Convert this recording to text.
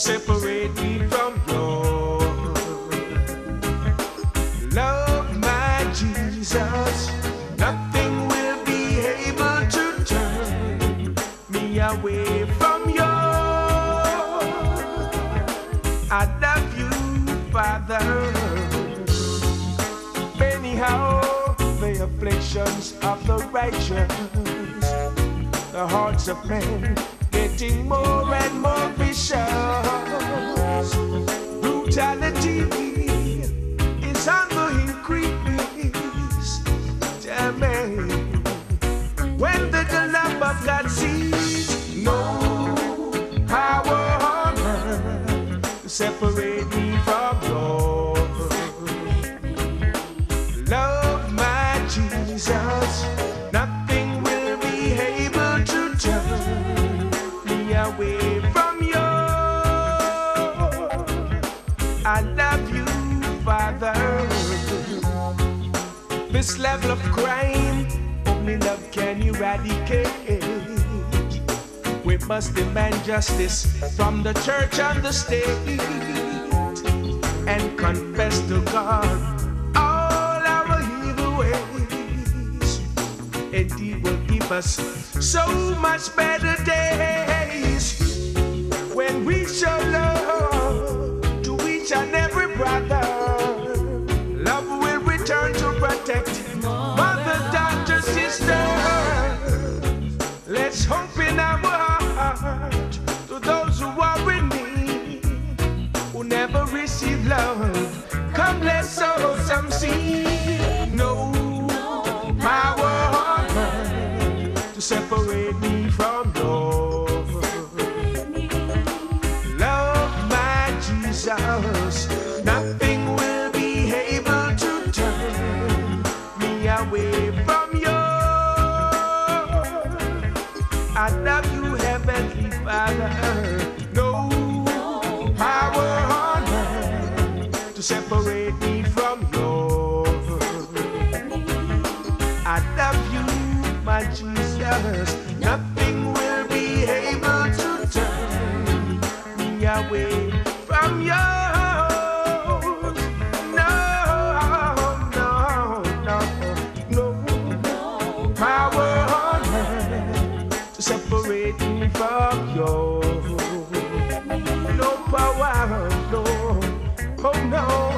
separate me from you, Love, my Jesus. Nothing will be able to turn me away from you. I love you, Father. Anyhow, the afflictions of the righteous, the hearts of men getting more and more vicious. Brutality is on the increase. Tell me, when the love of God cease? No power on earth separate me from your love, my Jesus. This level of crime, only love can eradicate. We must demand justice from the church and the state and confess to God all our evil ways. Indeed, will give us so much better Let's hope in our heart to those who are in need, who never receive love. Come, let's sow some seed. No power on earth to separate me from your love, my Jesus. Nothing will be able to turn me away from Jesus. Nothing will be able to turn me away to separate me from you. No power, no, oh no,